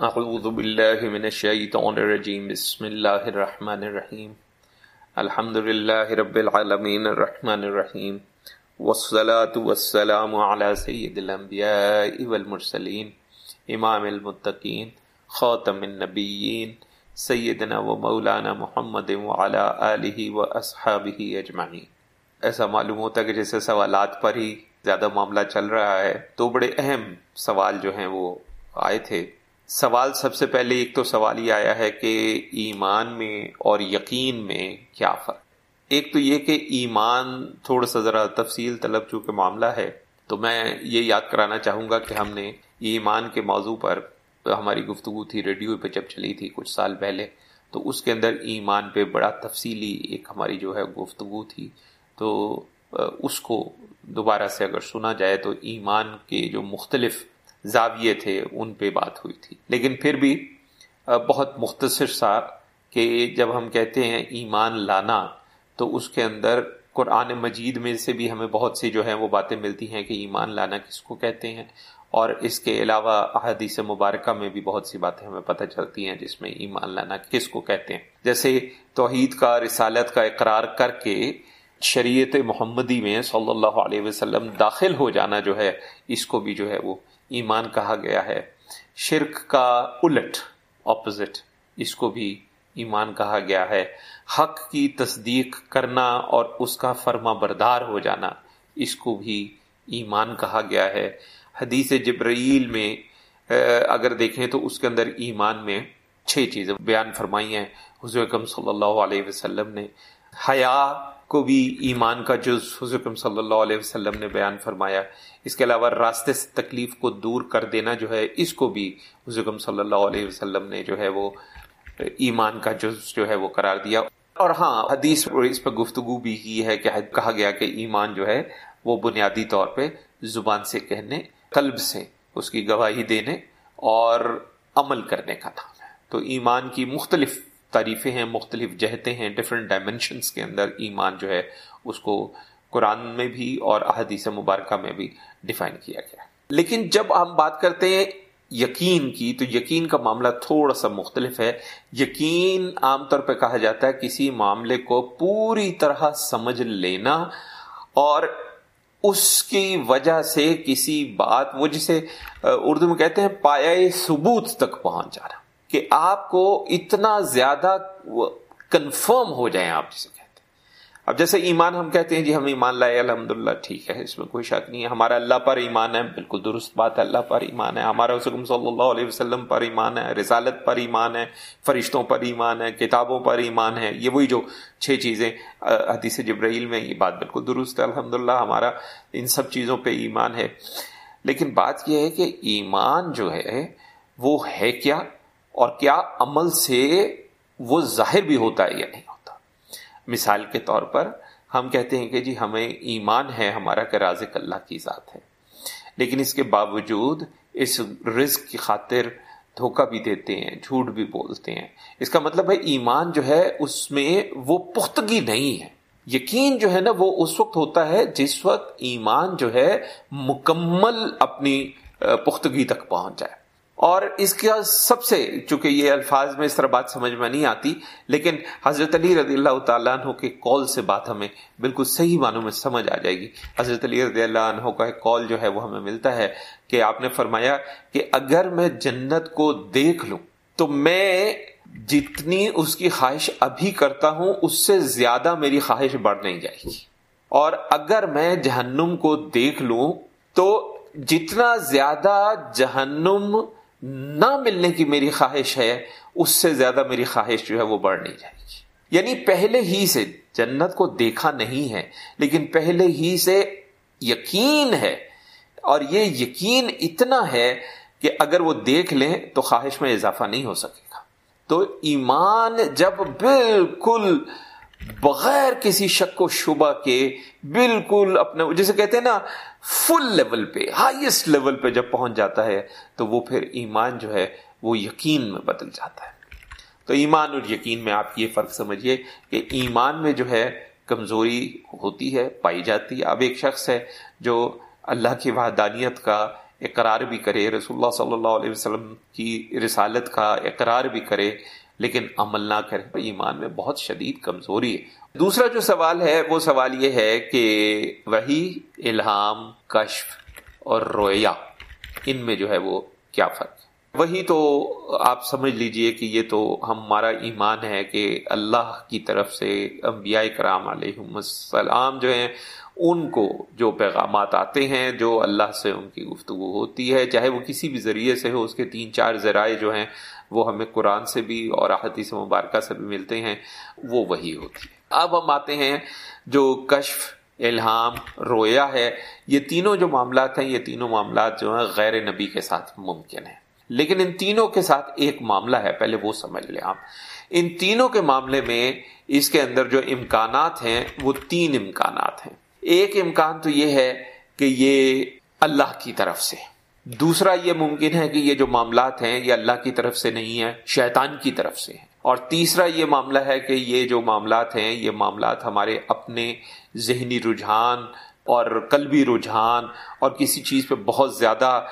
اعوذ باللہ من الشیطان الرجیم بسم اللہ الرحمن الرحیم الحمد للہ رب العالمین الرحمن الرحیم والصلاة والسلام على سید الانبیاء والمرسلین امام المتقین خاتم النبیین سیدنا و مولانا محمد وعلى آلہ و اصحابہ اجمعین ایسا معلوم ہوتا ہے کہ جیسے سوالات پر ہی زیادہ معاملہ چل رہا ہے، تو بڑے اہم سوال جو ہیں وہ آئے تھے۔ سوال سب سے پہلے ایک تو سوال یہ آیا ہے کہ ایمان میں اور یقین میں کیا فرق؟ ایک تو یہ کہ ایمان تھوڑا سا ذرا تفصیل طلب چونکہ معاملہ ہے، تو میں یہ یاد کرانا چاہوں گا کہ ہم نے ایمان کے موضوع پر ہماری گفتگو تھی، ریڈیو پہ جب چلی تھی کچھ سال پہلے، تو اس کے اندر ایمان پہ بڑا تفصیلی ایک ہماری جو ہے گفتگو تھی۔ تو اس کو دوبارہ سے اگر سنا جائے تو ایمان کے جو مختلف زاویے تھے، ان پہ بات ہوئی تھی۔ لیکن پھر بھی بہت مختصر سا کہ جب ہم کہتے ہیں ایمان لانا، تو اس کے اندر قرآن مجید میں سے بھی ہمیں بہت سی جو ہیں، وہ باتیں ملتی ہیں کہ ایمان لانا کس کو کہتے ہیں۔ اور اس کے علاوہ احادیث مبارکہ میں بھی بہت سی باتیں ہمیں پتہ چلتی ہیں جس میں ایمان لانا کس کو کہتے ہیں۔ جیسے توحید کا رسالت کا اقرار کر کے شریعت محمدی میں صلی اللہ علیہ وسلم داخل ہو جانا جو ہے، اس کو بھی جو ہے وہ ایمان کہا گیا ہے۔ شرک کا الٹ اپوزٹ اس کو بھی ایمان کہا گیا ہے۔ حق کی تصدیق کرنا اور اس کا فرما بردار ہو جانا، اس کو بھی ایمان کہا گیا ہے۔ حدیث جبرائیل میں اگر دیکھیں تو اس کے اندر ایمان میں چھ چیزیں بیان فرمائی ہیں۔ حضور اکم صلی اللہ علیہ وسلم نے حیا کو بھی ایمان کا جز حضرت صلی اللہ علیہ وسلم نے بیان فرمایا۔ اس کے علاوہ راستے سے تکلیف کو دور کر دینا جو ہے، اس کو بھی حضرت صلی اللہ علیہ وسلم نے جو ہے وہ ایمان کا جز جو ہے وہ قرار دیا۔ اور ہاں حدیث اس پہ گفتگو بھی کی ہے کہ کہا گیا کہ ایمان جو ہے وہ بنیادی طور پہ زبان سے کہنے، قلب سے اس کی گواہی دینے اور عمل کرنے کا نام ہے تو ایمان کی مختلف تعریفیں ہیں، مختلف جہتیں ہیں ڈفرینٹ ڈائمنشنس کے اندر ایمان جو ہے اس کو قرآن میں بھی اور احادیث مبارکہ میں بھی ڈیفائن کیا گیا لیکن جب ہم بات کرتے ہیں یقین کی، تو یقین کا معاملہ تھوڑا سا مختلف ہے۔ یقین عام طور پہ کہا جاتا ہے کسی معاملے کو پوری طرح سمجھ لینا اور اس کی وجہ سے کسی بات، وہ جسے اردو میں کہتے ہیں پایا ثبوت تک پہنچ جانا۔ کہ آپ کو اتنا زیادہ کنفرم ہو جائیں آپ جسے کہتے ہیں۔ اب جیسے ایمان ہم کہتے ہیں جی ہم ایمان لائے الحمد للہ ٹھیک ہے، اس میں کوئی شک نہیں ہے۔ ہمارا اللہ پر ایمان ہے، بالکل درست بات ہے، اللہ پر ایمان ہے۔ ہمارا حسکم صلی اللہ علیہ وسلم پر ایمان ہے، رسالت پر ایمان ہے، فرشتوں پر ایمان ہے، کتابوں پر ایمان ہے۔ یہ وہی جو چھ چیزیں حدیث جبرائیل میں یہ بات بالکل درست ہے الحمد للہ ہمارا ان سب چیزوں پہ ایمان ہے۔ لیکن بات یہ ہے کہ ایمان جو ہے، وہ ہے کیا؟ اور کیا عمل سے وہ ظاہر بھی ہوتا ہے یا نہیں ہوتا؟ مثال کے طور پر ہم کہتے ہیں کہ جی ہمیں ایمان ہے، ہمارا کہ رازق اللہ کی ذات ہے۔ لیکن اس کے باوجود اس رزق کی خاطر دھوکہ بھی دیتے ہیں، جھوٹ بھی بولتے ہیں۔ اس کا مطلب ہے ایمان جو ہے، اس میں وہ پختگی نہیں ہے۔ یقین جو ہے نا، وہ اس وقت ہوتا ہے جس وقت ایمان جو ہے مکمل اپنی پختگی تک پہنچ جائے۔ اور اس کا سب سے، چونکہ یہ الفاظ میں اس طرح بات سمجھ میں نہیں آتی، لیکن حضرت علی رضی اللہ تعالیٰ عنہ کے کال سے بات ہمیں بالکل صحیح معنوں میں سمجھ آ جائے گی۔ حضرت علی رضی اللہ عنہ کا کال جو ہے وہ ہمیں ملتا ہے کہ آپ نے فرمایا کہ اگر میں جنت کو دیکھ لوں تو میں جتنی اس کی خواہش ابھی کرتا ہوں، اس سے زیادہ میری خواہش بڑھ نہیں جائے گی۔ اور اگر میں جہنم کو دیکھ لوں تو جتنا زیادہ جہنم نہ ملنے کی میری خواہش ہے، اس سے زیادہ میری خواہش جو ہے وہ بڑھ نہیں جائے گی۔ یعنی پہلے ہی سے جنت کو دیکھا نہیں ہے، لیکن پہلے ہی سے یقین ہے۔ اور یہ یقین اتنا ہے کہ اگر وہ دیکھ لیں تو خواہش میں اضافہ نہیں ہو سکے گا۔ تو ایمان جب بالکل بغیر کسی شک و شبہ کے بالکل اپنے، جسے کہتے ہیں نا فل لیول پہ ہائیسٹ لیول پہ جب پہنچ جاتا ہے، تو وہ پھر ایمان جو ہے، وہ یقین میں بدل جاتا ہے۔ تو ایمان اور یقین میں آپ یہ فرق سمجھیے کہ ایمان میں جو ہے، کمزوری ہوتی ہے، پائی جاتی ہے۔ اب ایک شخص ہے جو اللہ کی وحدانیت کا اقرار بھی کرے رسول اللہ صلی اللہ علیہ وسلم کی رسالت کا اقرار بھی کرے، لیکن عمل نہ کرے۔ ایمان میں بہت شدید کمزوری ہے۔ دوسرا جو سوال ہے، وہ سوال یہ ہے کہ وہی الہام، کشف اور رویا ان میں جو ہے وہ کیا فرق وہی تو آپ سمجھ لیجیے کہ یہ تو ہمارا ایمان ہے کہ اللہ کی طرف سے انبیاء کرام علیہ السلام جو ہیں، ان کو جو پیغامات آتے ہیں، جو اللہ سے ان کی گفتگو ہوتی ہے، چاہے وہ کسی بھی ذریعے سے ہو، اس کے تین چار ذرائع جو ہیں، وہ ہمیں قرآن سے بھی اور احادیث مبارکہ سے بھی ملتے ہیں، وہ وہی ہوتی ہے۔ اب ہم آتے ہیں جو کشف، الہام رویا ہے، یہ تینوں جو معاملات ہیں، یہ تینوں معاملات جو ہیں غیر نبی کے ساتھ ممکن ہیں۔ لیکن ان تینوں کے ساتھ ایک معاملہ ہے، پہلے وہ سمجھ لیں آپ۔ ان تینوں کے معاملے میں اس کے اندر جو امکانات ہیں، وہ تین امکانات ہیں۔ ایک امکان تو یہ ہے کہ یہ اللہ کی طرف سے۔ دوسرا یہ ممکن ہے کہ یہ جو معاملات ہیں، یہ اللہ کی طرف سے نہیں ہے شیطان کی طرف سے ہیں۔ اور تیسرا یہ معاملہ ہے کہ یہ جو معاملات ہیں، یہ معاملات ہمارے اپنے ذہنی رجحان اور قلبی رجحان اور کسی چیز پہ بہت زیادہ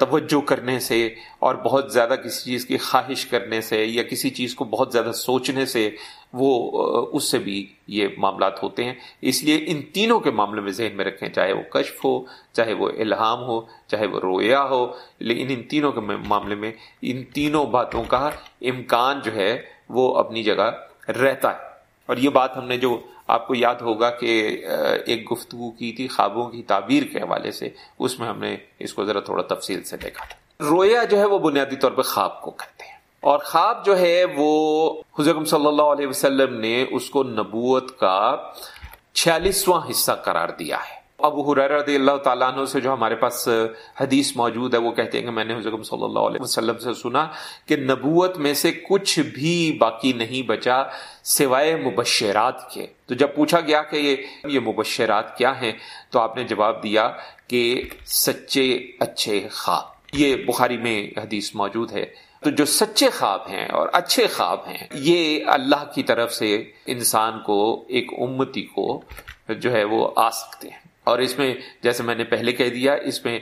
توجہ کرنے سے اور بہت زیادہ کسی چیز کی خواہش کرنے سے یا کسی چیز کو بہت زیادہ سوچنے سے وہ اس سے بھی یہ معاملات ہوتے ہیں۔ اس لیے ان تینوں کے معاملے میں ذہن میں رکھیں، چاہے وہ کشف ہو، چاہے وہ الہام ہو، چاہے وہ رویا ہو۔ لیکن ان تینوں کے معاملے میں ان تینوں باتوں کا امکان جو ہے وہ اپنی جگہ رہتا ہے۔ اور یہ بات ہم نے جو آپ کو یاد ہوگا کہ ایک گفتگو کی تھی، خوابوں کی تعبیر کے حوالے سے، اس میں ہم نے اس کو ذرا تھوڑا تفصیل سے دیکھا تھا۔ رویا جو ہے وہ بنیادی طور پہ خواب کو کہتے ہیں۔ اور خواب جو ہے وہ حضرت صلی اللہ علیہ وسلم نے اس کو نبوت کا چھیالیسواں حصہ قرار دیا ہے۔ ابو حریر رضی اللہ تعالیٰ عنہ سے جو ہمارے پاس حدیث موجود ہے، وہ کہتے ہیں کہ میں نے حضرت صلی اللہ علیہ وسلم سے سنا کہ نبوت میں سے کچھ بھی باقی نہیں بچا سوائے مبشرات کے۔ تو جب پوچھا گیا کہ یہ یہ مبشرات کیا ہیں، تو آپ نے جواب دیا کہ سچے اچھے خواب۔ یہ بخاری میں حدیث موجود ہے۔ تو جو سچے خواب ہیں اور اچھے خواب ہیں، یہ اللہ کی طرف سے انسان کو، ایک امتی کو جو ہے وہ آ سکتے ہیں۔ اور اس میں جیسے میں نے پہلے کہہ دیا، اس میں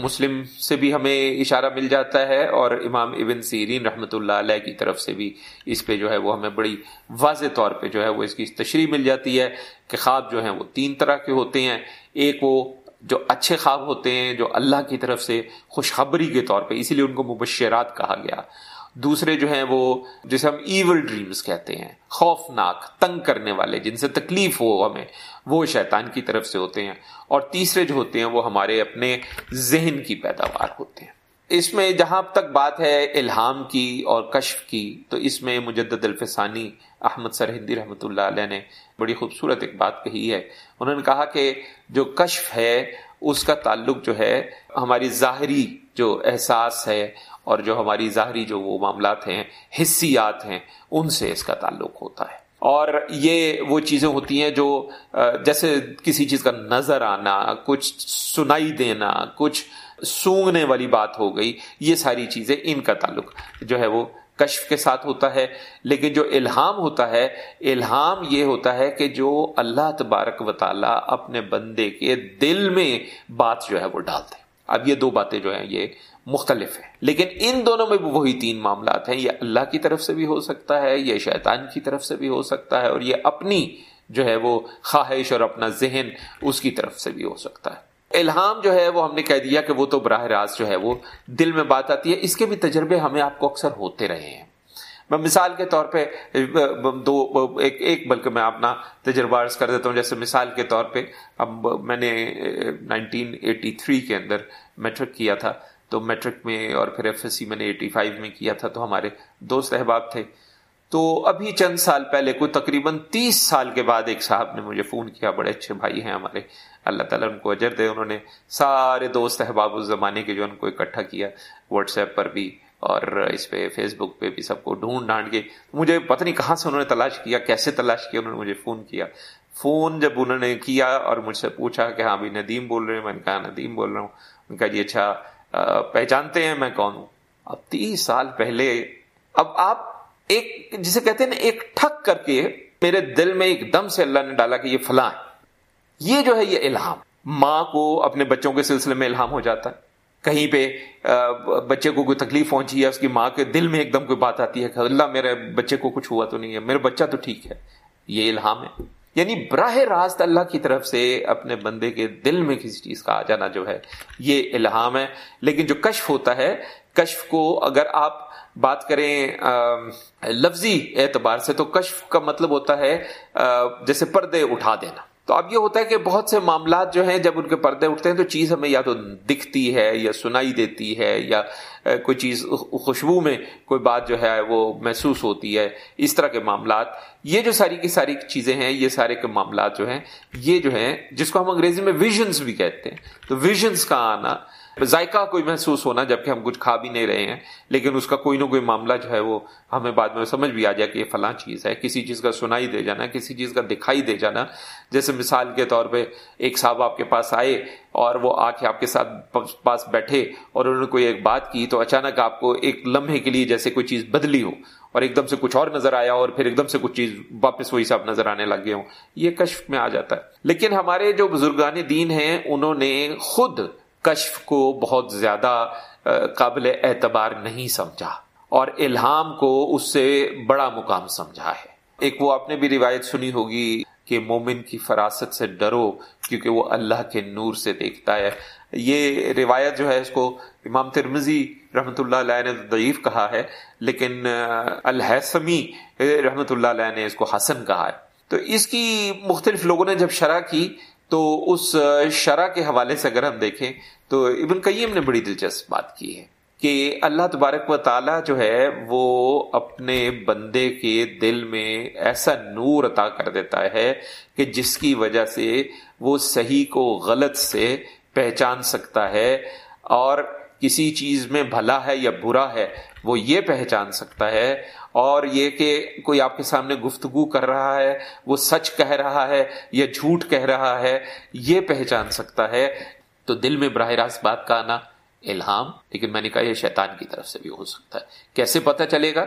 مسلم سے بھی ہمیں اشارہ مل جاتا ہے اور امام ابن سیرین رحمۃ اللہ علیہ کی طرف سے بھی اس پہ جو ہے وہ ہمیں بڑی واضح طور پہ جو ہے وہ اس کی تشریح مل جاتی ہے کہ خواب جو ہیں وہ تین طرح کے ہوتے ہیں۔ ایک وہ جو اچھے خواب ہوتے ہیں، جو اللہ کی طرف سے خوشخبری کے طور پہ، اسی لیے ان کو مبشرات کہا گیا۔ دوسرے جو ہیں وہ جسے ہم ایول ڈریمز کہتے ہیں، خوفناک، تنگ کرنے والے، جن سے تکلیف ہو ہمیں، وہ شیطان کی طرف سے ہوتے ہیں۔ اور تیسرے جو ہوتے ہیں وہ ہمارے اپنے ذہن کی پیداوار ہوتے ہیں۔ اس میں جہاں تک بات ہے الہام کی اور کشف کی، تو اس میں مجدد الفسانی احمد سر ہندی رحمۃ اللہ علیہ نے بڑی خوبصورت ایک بات کہی ہے۔ انہوں نے کہا کہ جو کشف ہے، اس کا تعلق جو ہے، ہماری ظاہری جو احساس ہے اور جو ہماری ظاہری جو وہ معاملات ہیں حصیات ہیں، ان سے اس کا تعلق ہوتا ہے۔ اور یہ وہ چیزیں ہوتی ہیں جو جیسے کسی چیز کا نظر آنا، کچھ سنائی دینا، کچھ سونگنے والی بات ہو گئی، یہ ساری چیزیں ان کا تعلق جو ہے وہ کشف کے ساتھ ہوتا ہے۔ لیکن جو الہام ہوتا ہے، الہام یہ ہوتا ہے کہ جو اللہ تبارک و تعالی اپنے بندے کے دل میں بات جو ہے وہ ڈالتے اب یہ دو باتیں جو ہیں، یہ مختلف ہے۔ لیکن ان دونوں میں بھی وہی تین معاملات ہیں یہ اللہ کی طرف سے بھی ہو سکتا ہے یہ شیطان کی طرف سے بھی ہو سکتا ہے، اور یہ اپنی جو ہے وہ خواہش اور اپنا ذہن اس کی طرف سے بھی ہو سکتا ہے۔ الہام جو ہے وہ ہم نے کہہ دیا کہ وہ تو براہ راست جو ہے وہ دل میں بات آتی ہے۔ اس کے بھی تجربے ہمیں آپ کو اکثر ہوتے رہے ہیں۔ میں مثال کے طور پہ دو، ایک ایک بلکہ میں اپنا تجربہ عرض کر دیتا ہوں۔ جیسے مثال کے طور پہ، اب میں نے نائنٹین ایٹی تھری کے اندر میٹرک کیا تھا۔ تو میٹرک میں اور پھر ایف ایس سی میں نے ایٹی فائیو میں کیا تھا تو ہمارے دوست احباب تھے۔ تو ابھی چند سال پہلے کوئی تقریباً تیس سال کے بعد ایک صاحب نے مجھے فون کیا، بڑے اچھے بھائی ہیں ہمارے۔ اللہ تعالیٰ ان کو اجر دے۔ انہوں نے سارے دوست احباب اس زمانے کے جو ان کو اکٹھا کیا واٹس ایپ پر بھی اور اس پہ فیس بک پہ بھی سب کو ڈھونڈ ڈھانڈ کے۔ مجھے پتہ نہیں کہاں سے انہوں نے تلاش کیا، کیسے تلاش کیا انہوں نے مجھے فون کیا۔ فون جب انہوں نے کیا اور مجھ سے پوچھا کہ ہاں بھی ندیم بول رہے ہیں، میں نے کہا ندیم بول رہا ہوں۔ ان کا جی اچھا پہچانتے ہیں میں کون ہوں۔ اب تیس سال پہلے، اب آپ ایک، جسے کہتے ہیں نا، ایک ٹھک کر کے میرے دل میں ایک دم سے اللہ نے ڈالا کہ یہ فلاں ہے۔ یہ جو ہے، یہ الہام۔ ماں کو اپنے بچوں کے سلسلے میں الہام ہو جاتا ہے۔ کہیں پہ بچے کو کوئی تکلیف پہنچی ہے اس کی ماں کے دل میں ایک دم کوئی بات آتی ہے کہ اللہ، میرے بچے کو کچھ ہوا تو نہیں ہے، میرا بچہ تو ٹھیک ہے۔ یہ الہام ہے۔ یعنی براہ راست اللہ کی طرف سے اپنے بندے کے دل میں کسی چیز کا آ جانا جو ہے، یہ الہام ہے۔ لیکن جو کشف ہوتا ہے، کشف کو اگر آپ بات کریں لفظی اعتبار سے تو کشف کا مطلب ہوتا ہے جیسے پردے اٹھا دینا۔ تو اب یہ ہوتا ہے کہ بہت سے معاملات جو ہیں جب ان کے پردے اٹھتے ہیں تو چیز ہمیں یا تو دکھتی ہے یا سنائی دیتی ہے یا کوئی چیز خوشبو میں کوئی بات جو ہے وہ محسوس ہوتی ہے، اس طرح کے معاملات۔ یہ جو ساری کی ساری چیزیں ہیں، یہ سارے کے معاملات جو ہیں، یہ جو ہیں، جس کو ہم انگریزی میں ویژنس بھی کہتے ہیں۔ تو ویژنس کا آنا ذائقہ کوئی محسوس ہونا جبکہ ہم کچھ کھا بھی نہیں رہے ہیں، لیکن اس کا کوئی نہ کوئی معاملہ جو ہے وہ ہمیں بعد میں سمجھ بھی آ جائے کہ یہ فلاں چیز ہے۔ کسی چیز کا سنائی دے جانا، کسی چیز کا دکھائی دے جانا۔ جیسے مثال کے طور پہ ایک صاحب آپ کے پاس آئے اور وہ آ کے آپ کے ساتھ پاس بیٹھے اور انہوں نے کوئی ایک بات کی تو اچانک آپ کو ایک لمحے کے لیے جیسے کوئی چیز بدلی ہو اور ایک دم سے کچھ اور نظر آیا اور پھر ایک دم سے کچھ چیز واپس وہی صاحب نظر آنے لگ گئے ہوں۔ یہ کشف میں آ جاتا ہے۔ لیکن ہمارے جو بزرگان دین ہیں، انہوں نے خود کشف کو بہت زیادہ قابل اعتبار نہیں سمجھا اور الہام کو اس سے بڑا مقام سمجھا ہے۔ ایک وہ آپ نے بھی روایت سنی ہوگی کہ مومن کی فراست سے ڈرو کیونکہ وہ اللہ کے نور سے دیکھتا ہے۔ یہ روایت جو ہے، اس کو امام ترمزی رحمۃ اللہ علیہ نے ضعیف کہا ہے، لیکن الحسمی رحمۃ اللہ علیہ نے اس کو حسن کہا ہے۔ تو اس کی مختلف لوگوں نے جب شرح کی تو اس شرح کے حوالے سے اگر ہم دیکھیں، تو ابن قیم نے بڑی دلچسپ بات کی ہے کہ اللہ تبارک و تعالی جو ہے، وہ اپنے بندے کے دل میں ایسا نور عطا کر دیتا ہے کہ جس کی وجہ سے وہ صحیح کو غلط سے پہچان سکتا ہے اور کسی چیز میں بھلا ہے یا برا ہے، وہ یہ پہچان سکتا ہے۔ اور یہ کہ کوئی آپ کے سامنے گفتگو کر رہا ہے، وہ سچ کہہ رہا ہے یا جھوٹ کہہ رہا ہے، یہ پہچان سکتا ہے۔ تو دل میں براہ راست بات کا آنا الہام، لیکن میں نے کہا یہ شیطان کی طرف سے بھی ہو سکتا ہے۔ کیسے پتا چلے گا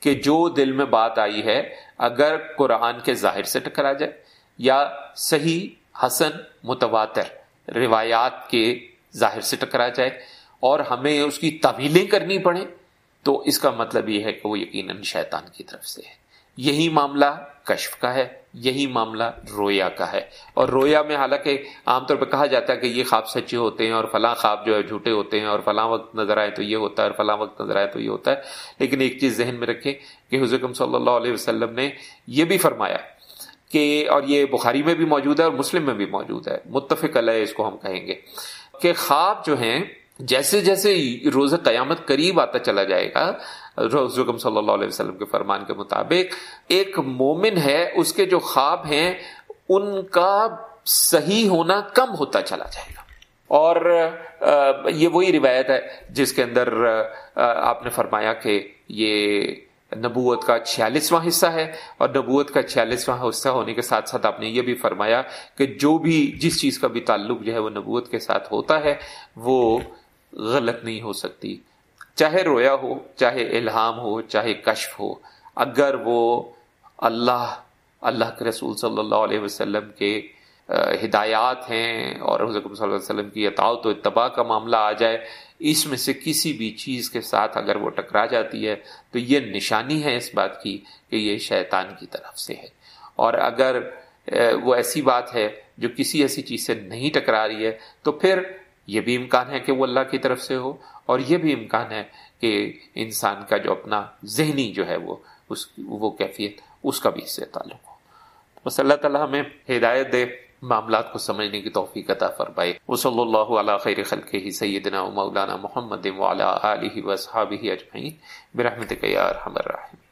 کہ جو دل میں بات آئی ہے، اگر قرآن کے ظاہر سے ٹکرا جائے یا صحیح، حسن، متواتر روایات کے ظاہر سے ٹکرا جائے اور ہمیں اس کی طویلیں کرنی پڑے تو اس کا مطلب یہ ہے کہ وہ یقیناً شیطان کی طرف سے ہے۔ یہی معاملہ کشف کا ہے، یہی معاملہ رویا کا ہے۔ اور رویا میں حالانکہ عام طور پہ کہا جاتا ہے کہ یہ خواب سچے ہوتے ہیں اور فلاں خواب جو ہے جھوٹے ہوتے ہیں اور فلاں وقت نظر آئے تو یہ ہوتا ہے اور فلاں وقت نظر آئے تو یہ ہوتا ہے۔ لیکن ایک چیز ذہن میں رکھیں کہ حضرت صلی اللہ علیہ وسلم نے یہ بھی فرمایا کہ، اور یہ بخاری میں بھی موجود ہے اور مسلم میں بھی موجود ہے، متفق علیہ اس کو ہم کہیں گے کہ خواب جو ہیں جیسے جیسے روز قیامت قریب آتا چلا جائے گا حضرت صلی اللہ علیہ وسلم کے فرمان کے مطابق ایک مومن ہے، اس کے جو خواب ہیں، ان کا صحیح ہونا کم ہوتا چلا جائے گا۔ اور یہ وہی روایت ہے جس کے اندر آپ نے فرمایا کہ یہ نبوت کا چھیالیسواں حصہ ہے اور نبوت کا چھیالیسواں حصہ ہونے کے ساتھ ساتھ آپ نے یہ بھی فرمایا کہ جو بھی جس چیز کا بھی تعلق جو ہے وہ نبوت کے ساتھ ہوتا ہے، وہ غلط نہیں ہو سکتی۔ چاہے رویا ہو، چاہے الہام ہو، چاہے کشف ہو، اگر وہ اللہ اللہ کے رسول صلی اللہ علیہ وسلم کے ہدایات ہیں اور حضرت صلی اللہ علیہ وسلم کی اطاعت و اتباع کا معاملہ آ جائے، اس میں سے کسی بھی چیز کے ساتھ اگر وہ ٹکرا جاتی ہے، تو یہ نشانی ہے اس بات کی کہ یہ شیطان کی طرف سے ہے۔ اور اگر وہ ایسی بات ہے جو کسی ایسی چیز سے نہیں ٹکرا رہی ہے، تو پھر یہ بھی امکان ہے کہ وہ اللہ کی طرف سے ہو اور یہ بھی امکان ہے کہ انسان کا جو اپنا ذہنی جو ہے وہ، اس وہ کیفیت، اس کا بھی اس سے تعلق ہو۔ بس اللہ تعالیٰ ہمیں ہدایت دے، معاملات کو سمجھنے کی توفیق عطا فرمائے۔ وہ صلی اللہ علیہ خیر خلق ہی سیدنا و مولانا محمد وعلی آلہ و صحابہ اجمعین۔ برحمتک یا ارحم الراحمین۔